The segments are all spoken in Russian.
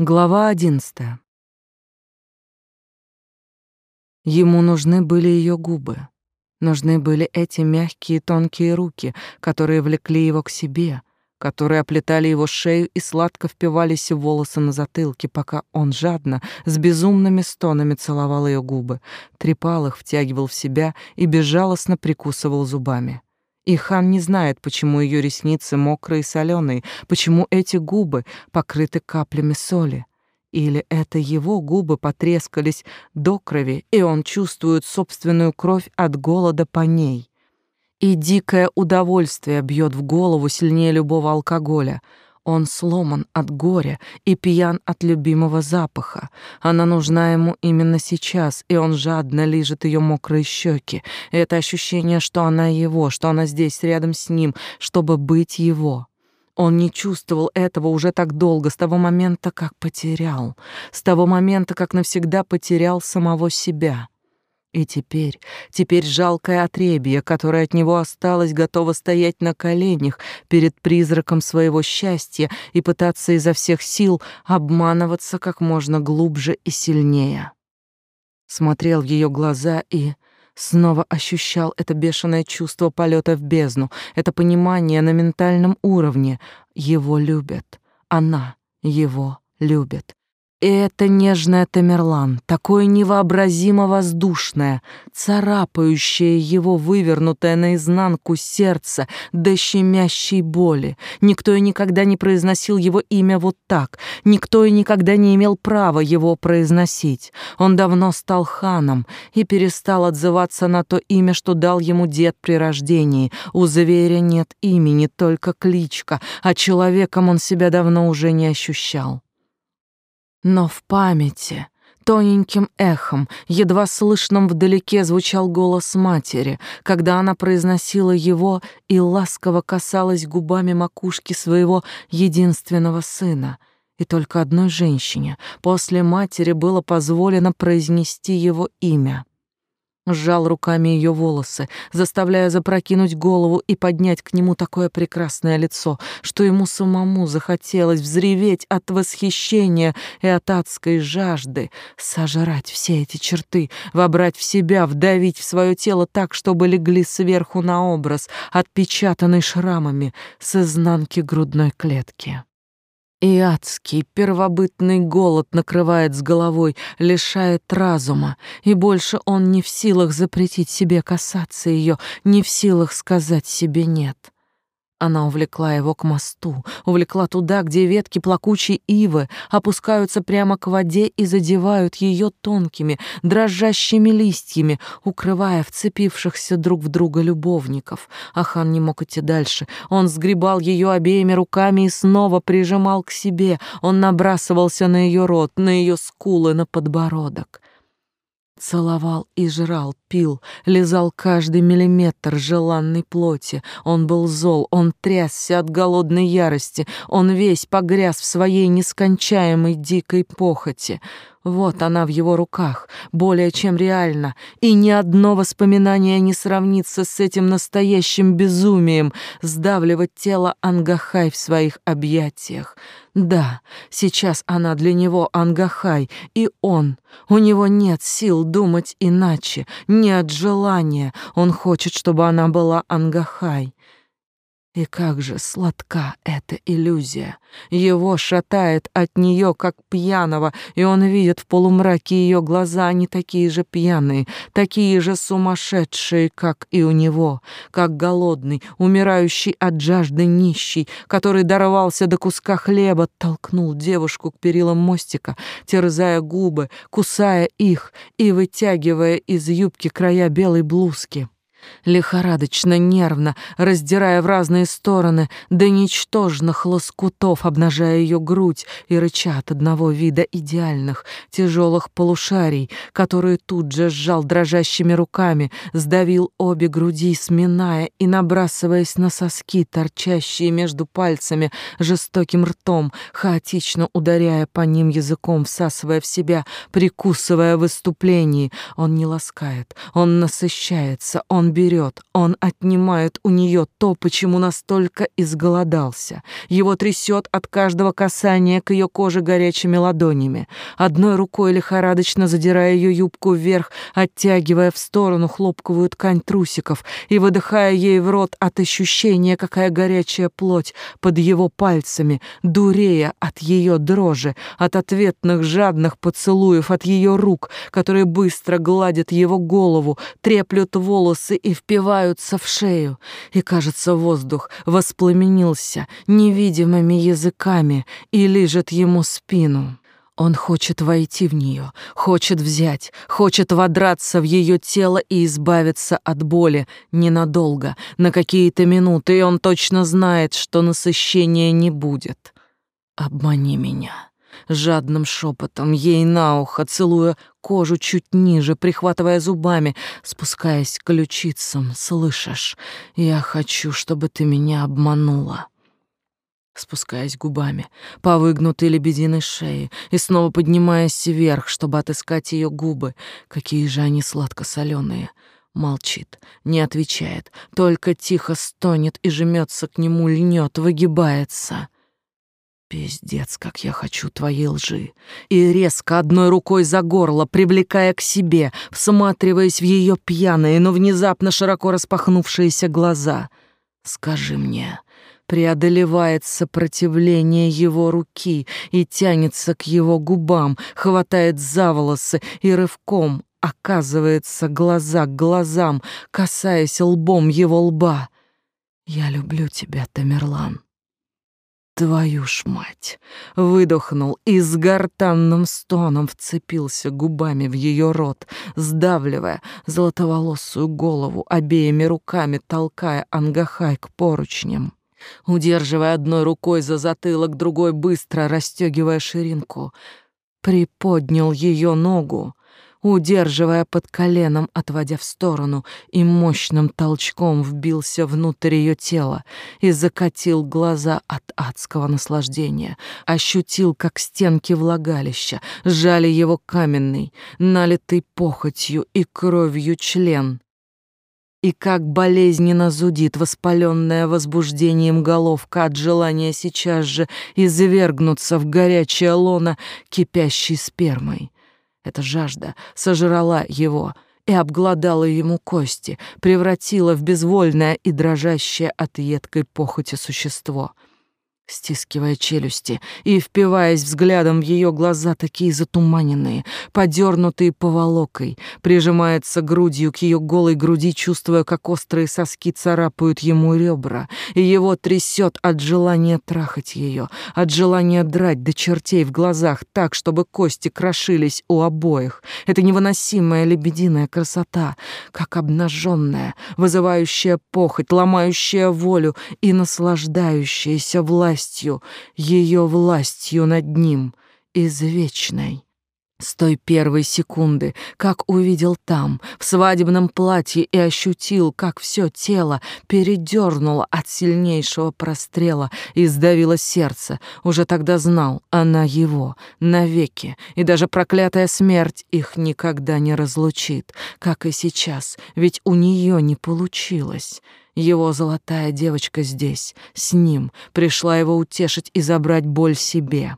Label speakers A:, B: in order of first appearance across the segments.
A: Глава одиннадцатая. Ему нужны были ее губы. Нужны были эти мягкие тонкие руки, которые влекли его к себе, которые оплетали его шею и сладко впивались в волосы на затылке, пока он жадно, с безумными стонами целовал ее губы, трепал их, втягивал в себя и безжалостно прикусывал зубами. И хан не знает, почему ее ресницы мокрые и соленые, почему эти губы покрыты каплями соли. Или это его губы потрескались до крови, и он чувствует собственную кровь от голода по ней. И дикое удовольствие бьет в голову сильнее любого алкоголя — он сломан от горя и пьян от любимого запаха. Она нужна ему именно сейчас, и он жадно лижет ее мокрые щеки. Это ощущение, что она его, что она здесь рядом с ним, чтобы быть его. Он не чувствовал этого уже так долго, с того момента, как потерял, с того момента, как навсегда потерял самого себя. И теперь, теперь жалкое отребье, которое от него осталось, готово стоять на коленях перед призраком своего счастья и пытаться изо всех сил обманываться как можно глубже и сильнее. Смотрел в ее глаза и снова ощущал это бешеное чувство полета в бездну, это понимание на ментальном уровне. Его любят, она его любит. И это нежное Тамерлан, такое невообразимо воздушное, царапающее его вывернутое наизнанку сердце до щемящей боли. Никто и никогда не произносил его имя вот так, никто и никогда не имел права его произносить. Он давно стал ханом и перестал отзываться на то имя, что дал ему дед при рождении. У зверя нет имени, только кличка, а человеком он себя давно уже не ощущал. Но в памяти тоненьким эхом, едва слышным вдалеке звучал голос матери, когда она произносила его и ласково касалась губами макушки своего единственного сына. И только одной женщине после матери было позволено произнести его имя сжал руками ее волосы, заставляя запрокинуть голову и поднять к нему такое прекрасное лицо, что ему самому захотелось взреветь от восхищения и от адской жажды, сожрать все эти черты, вобрать в себя, вдавить в свое тело так, чтобы легли сверху на образ, отпечатанный шрамами с изнанки грудной клетки. И адский первобытный голод накрывает с головой, лишает разума, и больше он не в силах запретить себе касаться ее, не в силах сказать себе «нет». Она увлекла его к мосту, увлекла туда, где ветки плакучей ивы опускаются прямо к воде и задевают ее тонкими, дрожащими листьями, укрывая вцепившихся друг в друга любовников. Ахан не мог идти дальше. Он сгребал ее обеими руками и снова прижимал к себе. Он набрасывался на ее рот, на ее скулы, на подбородок. Целовал и жрал, пил, лизал каждый миллиметр желанной плоти. Он был зол, он трясся от голодной ярости, он весь погряз в своей нескончаемой дикой похоти. Вот она в его руках, более чем реально, и ни одно воспоминание не сравнится с этим настоящим безумием сдавливать тело Ангахай в своих объятиях. Да, сейчас она для него Ангахай, и он. У него нет сил думать иначе, не от желания. Он хочет, чтобы она была Ангахай. И как же сладка эта иллюзия. Его шатает от нее, как пьяного, и он видит в полумраке ее глаза, они такие же пьяные, такие же сумасшедшие, как и у него, как голодный, умирающий от жажды нищий, который дорвался до куска хлеба, толкнул девушку к перилам мостика, терзая губы, кусая их и вытягивая из юбки края белой блузки лихорадочно, нервно, раздирая в разные стороны, до ничтожных лоскутов, обнажая ее грудь и рыча от одного вида идеальных, тяжелых полушарий, которые тут же сжал дрожащими руками, сдавил обе груди, сминая и набрасываясь на соски, торчащие между пальцами, жестоким ртом, хаотично ударяя по ним языком, всасывая в себя, прикусывая в выступлении. Он не ласкает, он насыщается, он берет, он отнимает у нее то, почему настолько изголодался. Его трясет от каждого касания к ее коже горячими ладонями. Одной рукой лихорадочно задирая ее юбку вверх, оттягивая в сторону хлопковую ткань трусиков и выдыхая ей в рот от ощущения, какая горячая плоть под его пальцами, дурея от ее дрожи, от ответных жадных поцелуев, от ее рук, которые быстро гладят его голову, треплют волосы и впиваются в шею. И, кажется, воздух воспламенился невидимыми языками и лижет ему спину. Он хочет войти в нее, хочет взять, хочет водраться в ее тело и избавиться от боли ненадолго, на какие-то минуты, и он точно знает, что насыщения не будет. «Обмани меня», жадным шепотом ей на ухо, целуя кожу чуть ниже, прихватывая зубами, спускаясь к ключицам. «Слышишь, я хочу, чтобы ты меня обманула» спускаясь губами по выгнутой лебединой шее и снова поднимаясь вверх, чтобы отыскать ее губы. Какие же они сладко-соленые. Молчит, не отвечает, только тихо стонет и жмется к нему, льнет, выгибается. Пиздец, как я хочу твоей лжи. И резко одной рукой за горло, привлекая к себе, всматриваясь в ее пьяные, но внезапно широко распахнувшиеся глаза. Скажи мне, преодолевает сопротивление его руки и тянется к его губам, хватает за волосы и рывком оказывается глаза к глазам, касаясь лбом его лба. «Я люблю тебя, Тамерлан». Твою ж мать! Выдохнул и с гортанным стоном вцепился губами в ее рот, сдавливая золотоволосую голову, обеими руками толкая Ангахай к поручням. Удерживая одной рукой за затылок, другой быстро расстегивая ширинку, приподнял ее ногу, удерживая под коленом, отводя в сторону, и мощным толчком вбился внутрь ее тела и закатил глаза от адского наслаждения, ощутил, как стенки влагалища сжали его каменный, налитый похотью и кровью член, и как болезненно зудит воспаленная возбуждением головка от желания сейчас же извергнуться в горячее лоно кипящей спермой. Эта жажда сожрала его и обглодала ему кости, превратила в безвольное и дрожащее от едкой похоти существо — стискивая челюсти и впиваясь взглядом в ее глаза, такие затуманенные, подернутые поволокой, прижимается грудью к ее голой груди, чувствуя, как острые соски царапают ему ребра, и его трясет от желания трахать ее, от желания драть до чертей в глазах так, чтобы кости крошились у обоих. Это невыносимая лебединая красота, как обнаженная, вызывающая похоть, ломающая волю и наслаждающаяся власть властью, ее властью над ним, извечной. С той первой секунды, как увидел там, в свадебном платье, и ощутил, как все тело передернуло от сильнейшего прострела и сдавило сердце, уже тогда знал, она его, навеки, и даже проклятая смерть их никогда не разлучит, как и сейчас, ведь у нее не получилось. Его золотая девочка здесь, с ним, пришла его утешить и забрать боль себе.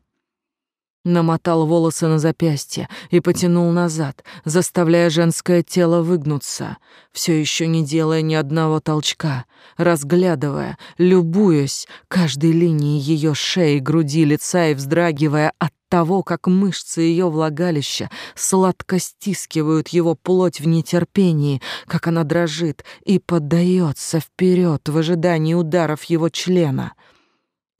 A: Намотал волосы на запястье и потянул назад, заставляя женское тело выгнуться, все еще не делая ни одного толчка, разглядывая, любуясь каждой линией ее шеи, груди, лица и вздрагивая от того, как мышцы ее влагалища сладко стискивают его плоть в нетерпении, как она дрожит и поддается вперед в ожидании ударов его члена.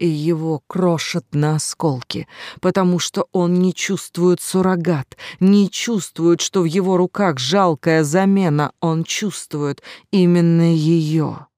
A: И его крошат на осколки, потому что он не чувствует суррогат, не чувствует, что в его руках жалкая замена, он чувствует именно ее.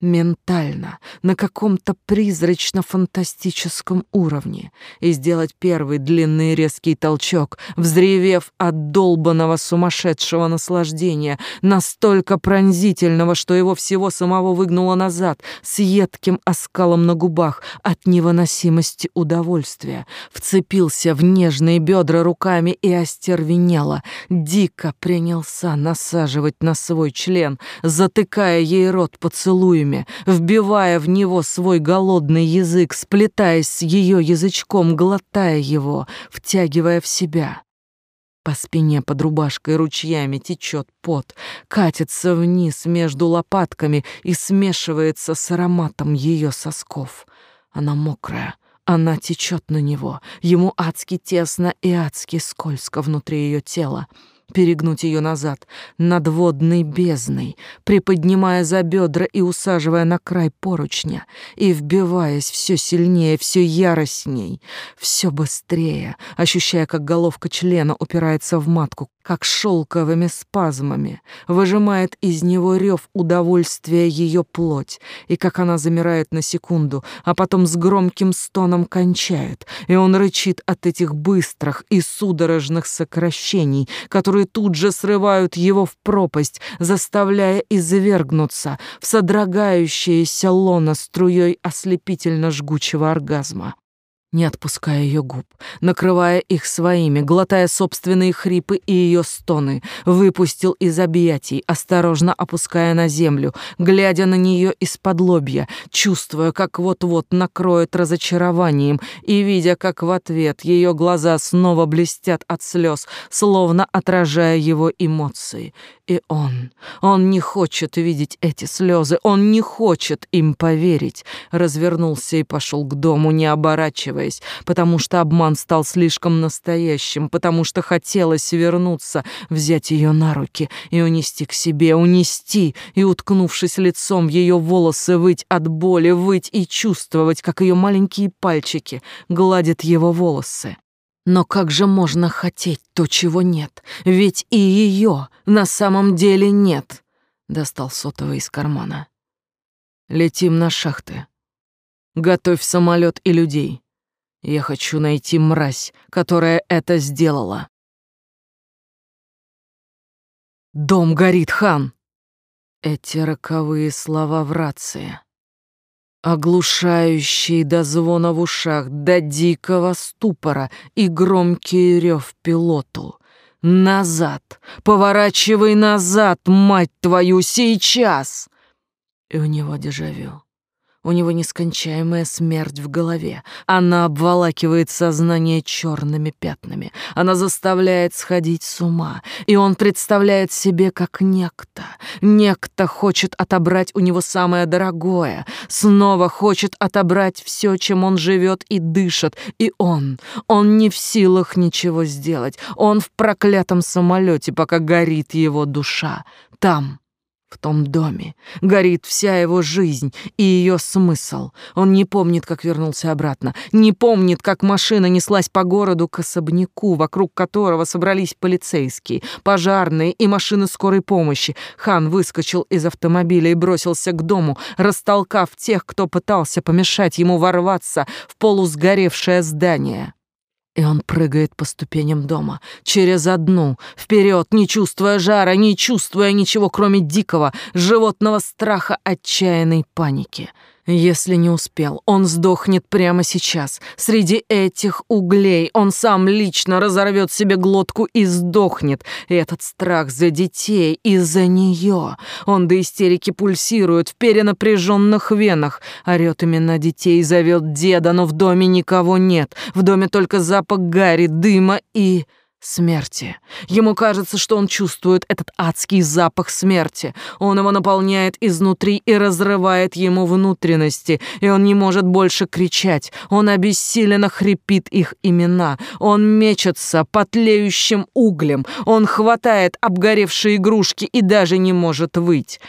A: Ментально, на каком-то призрачно-фантастическом уровне, и сделать первый длинный резкий толчок, взревев от долбанного сумасшедшего наслаждения, настолько пронзительного, что его всего самого выгнуло назад, с едким оскалом на губах от невыносимости удовольствия, вцепился в нежные бедра руками и остервенело, дико принялся насаживать на свой член, затыкая ей рот поцелуями, время, вбивая в него свой голодный язык, сплетаясь с ее язычком, глотая его, втягивая в себя. По спине под рубашкой ручьями течет пот, катится вниз между лопатками и смешивается с ароматом ее сосков. Она мокрая, она течет на него, ему адски тесно и адски скользко внутри ее тела перегнуть ее назад, над водной бездной, приподнимая за бедра и усаживая на край поручня, и вбиваясь все сильнее, все яростней, все быстрее, ощущая, как головка члена упирается в матку, как шелковыми спазмами выжимает из него рев удовольствия ее плоть, и как она замирает на секунду, а потом с громким стоном кончает, и он рычит от этих быстрых и судорожных сокращений, которые тут же срывают его в пропасть, заставляя извергнуться в содрогающееся лоно струей ослепительно-жгучего оргазма не отпуская ее губ, накрывая их своими, глотая собственные хрипы и ее стоны, выпустил из объятий, осторожно опуская на землю, глядя на нее из-под лобья, чувствуя, как вот-вот накроет разочарованием и видя, как в ответ ее глаза снова блестят от слез, словно отражая его эмоции. И он, он не хочет видеть эти слезы, он не хочет им поверить. Развернулся и пошел к дому, не оборачиваясь, потому что обман стал слишком настоящим, потому что хотелось вернуться, взять ее на руки и унести к себе, унести и, уткнувшись лицом в ее волосы, выть от боли, выть и чувствовать, как ее маленькие пальчики гладят его волосы. Но как же можно хотеть то, чего нет? Ведь и ее на самом деле нет. Достал сотовый из кармана. Летим на шахты. Готовь самолет и людей. Я хочу найти мразь, которая это сделала. Дом горит, хан. Эти роковые слова в рации оглушающий до звона в ушах, до дикого ступора и громкий рев пилоту. «Назад! Поворачивай назад, мать твою, сейчас!» И у него дежавю. У него нескончаемая смерть в голове. Она обволакивает сознание черными пятнами. Она заставляет сходить с ума. И он представляет себе, как некто. Некто хочет отобрать у него самое дорогое. Снова хочет отобрать все, чем он живет и дышит. И он, он не в силах ничего сделать. Он в проклятом самолете, пока горит его душа. Там, в том доме горит вся его жизнь и ее смысл. Он не помнит, как вернулся обратно, не помнит, как машина неслась по городу к особняку, вокруг которого собрались полицейские, пожарные и машины скорой помощи. Хан выскочил из автомобиля и бросился к дому, растолкав тех, кто пытался помешать ему ворваться в полусгоревшее здание. И он прыгает по ступеням дома, через одну, вперед, не чувствуя жара, не чувствуя ничего, кроме дикого, животного страха, отчаянной паники. Если не успел, он сдохнет прямо сейчас. Среди этих углей он сам лично разорвет себе глотку и сдохнет. И этот страх за детей и за нее. Он до истерики пульсирует в перенапряженных венах. Орет именно детей, зовет деда, но в доме никого нет. В доме только запах гари, дыма и смерти. Ему кажется, что он чувствует этот адский запах смерти. Он его наполняет изнутри и разрывает ему внутренности, и он не может больше кричать. Он обессиленно хрипит их имена. Он мечется по тлеющим углем. Он хватает обгоревшие игрушки и даже не может выть.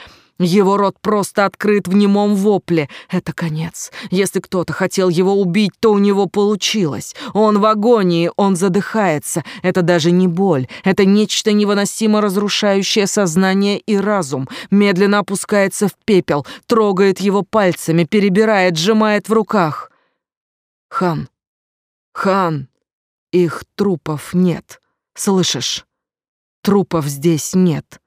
A: Его рот просто открыт в немом вопле. Это конец. Если кто-то хотел его убить, то у него получилось. Он в агонии, он задыхается. Это даже не боль. Это нечто невыносимо разрушающее сознание и разум. Медленно опускается в пепел, трогает его пальцами, перебирает, сжимает в руках. Хан. Хан. Их трупов нет. Слышишь? Трупов здесь нет.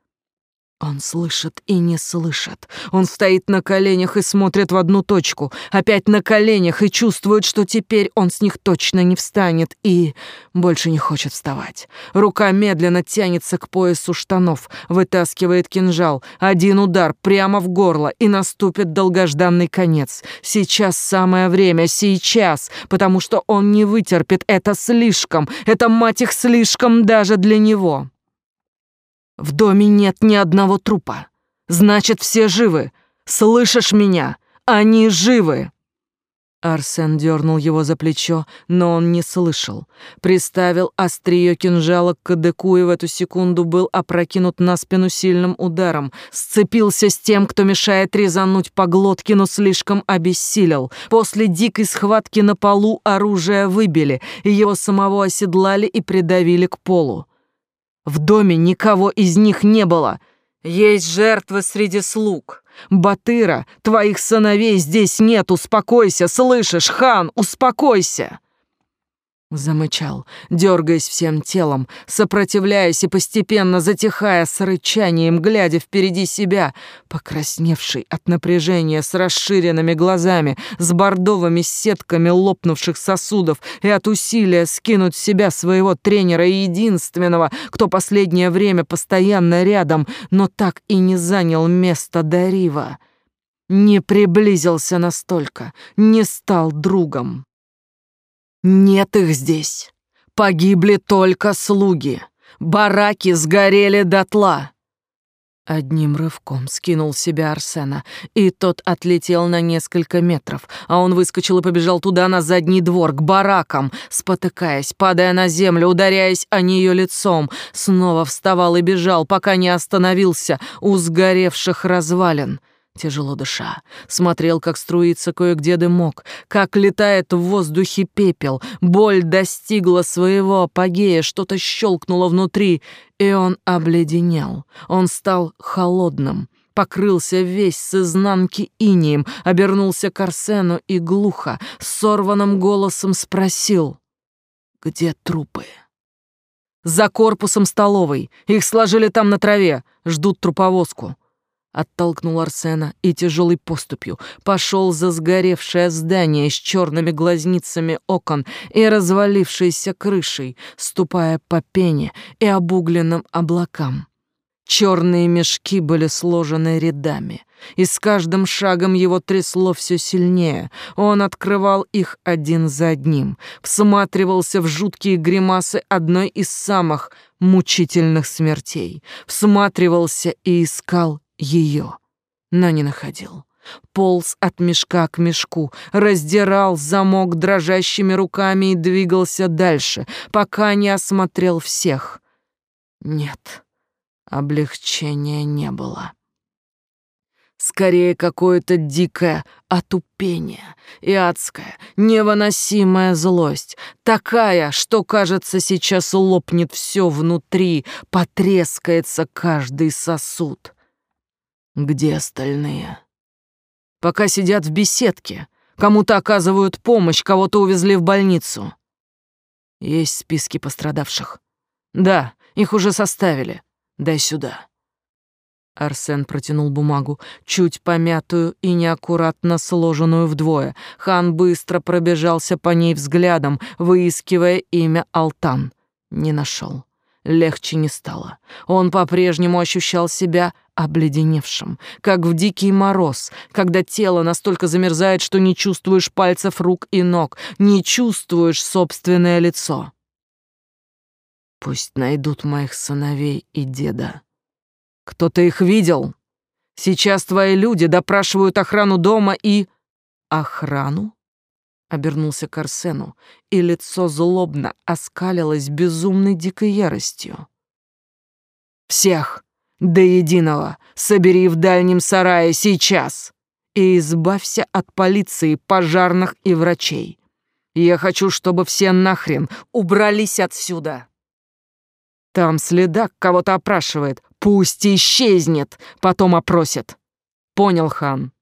A: Он слышит и не слышит. Он стоит на коленях и смотрит в одну точку. Опять на коленях и чувствует, что теперь он с них точно не встанет и больше не хочет вставать. Рука медленно тянется к поясу штанов, вытаскивает кинжал. Один удар прямо в горло и наступит долгожданный конец. Сейчас самое время, сейчас, потому что он не вытерпит. Это слишком. Это, мать их, слишком даже для него. В доме нет ни одного трупа. Значит, все живы. Слышишь меня? Они живы!» Арсен дернул его за плечо, но он не слышал. Приставил острие кинжала к кадыку и в эту секунду был опрокинут на спину сильным ударом. Сцепился с тем, кто мешает резануть по глотке, но слишком обессилел. После дикой схватки на полу оружие выбили, и его самого оседлали и придавили к полу. В доме никого из них не было. Есть жертвы среди слуг. Батыра, твоих сыновей здесь нет, успокойся, слышишь, хан, успокойся. Замычал, дергаясь всем телом, сопротивляясь и постепенно затихая с рычанием, глядя впереди себя, покрасневший от напряжения с расширенными глазами, с бордовыми сетками лопнувших сосудов и от усилия скинуть с себя своего тренера и единственного, кто последнее время постоянно рядом, но так и не занял место Дарива. Не приблизился настолько, не стал другом. Нет их здесь. Погибли только слуги. Бараки сгорели дотла. Одним рывком скинул себя Арсена, и тот отлетел на несколько метров, а он выскочил и побежал туда, на задний двор, к баракам, спотыкаясь, падая на землю, ударяясь о нее лицом, снова вставал и бежал, пока не остановился у сгоревших развалин — тяжело дыша, смотрел, как струится кое-где дымок, как летает в воздухе пепел. Боль достигла своего апогея, что-то щелкнуло внутри, и он обледенел. Он стал холодным, покрылся весь с изнанки инием, обернулся к Арсену и глухо, сорванным голосом спросил, «Где трупы?» «За корпусом столовой. Их сложили там на траве. Ждут труповозку оттолкнул Арсена и тяжелой поступью пошел за сгоревшее здание с черными глазницами окон и развалившейся крышей, ступая по пене и обугленным облакам. Черные мешки были сложены рядами, и с каждым шагом его трясло все сильнее. Он открывал их один за одним, всматривался в жуткие гримасы одной из самых мучительных смертей, всматривался и искал ее, но не находил. Полз от мешка к мешку, раздирал замок дрожащими руками и двигался дальше, пока не осмотрел всех. Нет, облегчения не было. Скорее какое-то дикое отупение и адская, невыносимая злость, такая, что, кажется, сейчас лопнет все внутри, потрескается каждый сосуд. Где остальные? Пока сидят в беседке, кому-то оказывают помощь, кого-то увезли в больницу. Есть списки пострадавших. Да, их уже составили. Дай сюда. Арсен протянул бумагу, чуть помятую и неаккуратно сложенную вдвое. Хан быстро пробежался по ней взглядом, выискивая имя Алтан. Не нашел. Легче не стало. Он по-прежнему ощущал себя обледеневшим, как в дикий мороз, когда тело настолько замерзает, что не чувствуешь пальцев рук и ног, не чувствуешь собственное лицо. Пусть найдут моих сыновей и деда. Кто-то их видел? Сейчас твои люди допрашивают охрану дома и... Охрану? Обернулся к Арсену, и лицо злобно оскалилось безумной дикой яростью. «Всех! До единого собери в дальнем сарае сейчас и избавься от полиции, пожарных и врачей. Я хочу, чтобы все нахрен убрались отсюда. Там следак кого-то опрашивает. Пусть исчезнет, потом опросит. Понял, хан?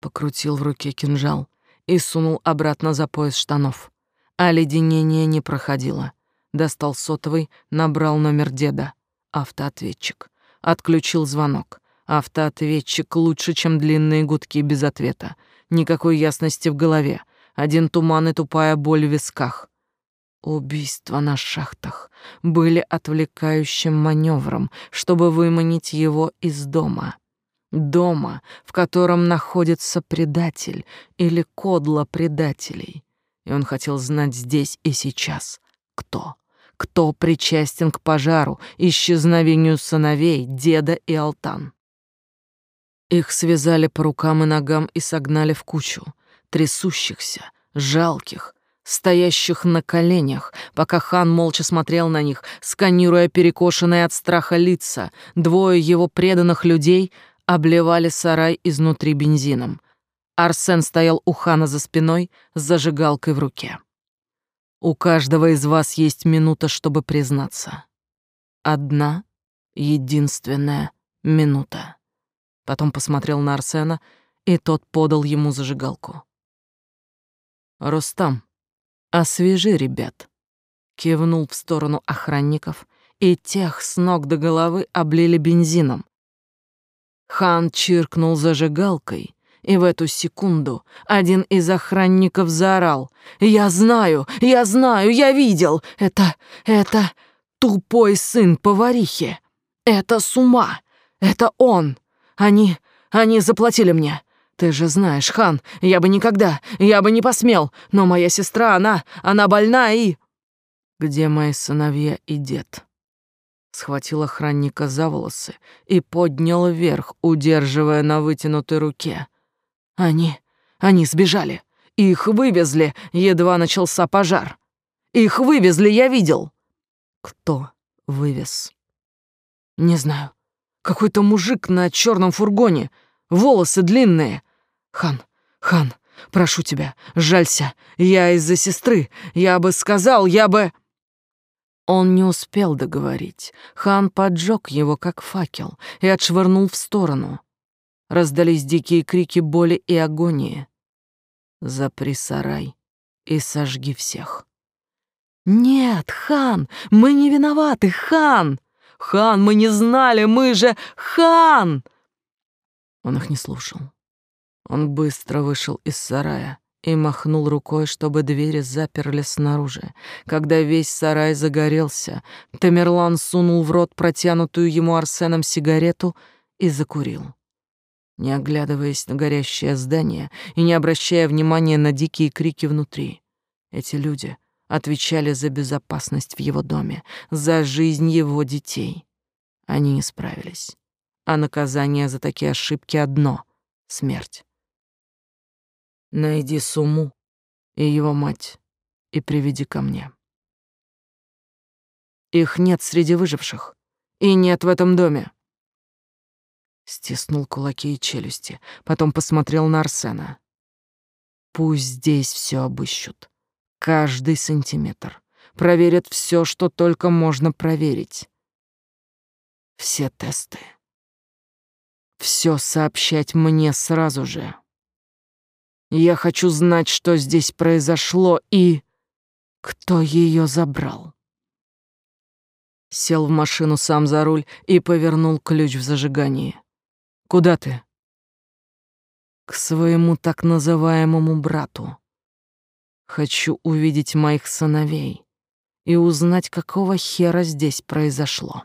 A: Покрутил в руке кинжал и сунул обратно за пояс штанов. А леденение не проходило. Достал сотовый, набрал номер деда. Автоответчик. Отключил звонок. Автоответчик лучше, чем длинные гудки без ответа. Никакой ясности в голове. Один туман и тупая боль в висках. Убийства на шахтах были отвлекающим маневром, чтобы выманить его из дома. Дома, в котором находится предатель или кодла предателей. И он хотел знать здесь и сейчас, кто кто причастен к пожару, исчезновению сыновей, деда и Алтан. Их связали по рукам и ногам и согнали в кучу, трясущихся, жалких, стоящих на коленях, пока хан молча смотрел на них, сканируя перекошенные от страха лица. Двое его преданных людей обливали сарай изнутри бензином. Арсен стоял у хана за спиной с зажигалкой в руке. У каждого из вас есть минута, чтобы признаться. Одна, единственная минута. Потом посмотрел на Арсена, и тот подал ему зажигалку. «Рустам, освежи ребят», — кивнул в сторону охранников, и тех с ног до головы облили бензином. Хан чиркнул зажигалкой, и в эту секунду один из охранников заорал. «Я знаю, я знаю, я видел! Это, это тупой сын поварихи! Это с ума! Это он! Они, они заплатили мне. Ты же знаешь, хан, я бы никогда, я бы не посмел, но моя сестра, она, она больна и... Где мои сыновья и дед? Схватил охранника за волосы и поднял вверх, удерживая на вытянутой руке. Они, они сбежали. Их вывезли, едва начался пожар. Их вывезли, я видел. Кто вывез? Не знаю. Какой-то мужик на черном фургоне, волосы длинные. Хан, хан, прошу тебя, жалься. Я из-за сестры. Я бы сказал, я бы... Он не успел договорить. Хан поджег его, как факел, и отшвырнул в сторону. Раздались дикие крики боли и агонии. «Запри сарай и сожги всех». «Нет, хан, мы не виноваты, хан!» Хан, мы не знали, мы же... Хан!» Он их не слушал. Он быстро вышел из сарая и махнул рукой, чтобы двери заперли снаружи. Когда весь сарай загорелся, Тамерлан сунул в рот протянутую ему Арсеном сигарету и закурил. Не оглядываясь на горящее здание и не обращая внимания на дикие крики внутри, эти люди — отвечали за безопасность в его доме, за жизнь его детей. Они не справились. А наказание за такие ошибки одно — смерть. Найди Суму и его мать и приведи ко мне. Их нет среди выживших, и нет в этом доме. Стиснул кулаки и челюсти, потом посмотрел на Арсена. Пусть здесь все обыщут каждый сантиметр. Проверят все, что только можно проверить. Все тесты. Все сообщать мне сразу же. Я хочу знать, что здесь произошло и кто ее забрал. Сел в машину сам за руль и повернул ключ в зажигании. Куда ты? К своему так называемому брату. Хочу увидеть моих сыновей и узнать, какого хера здесь произошло.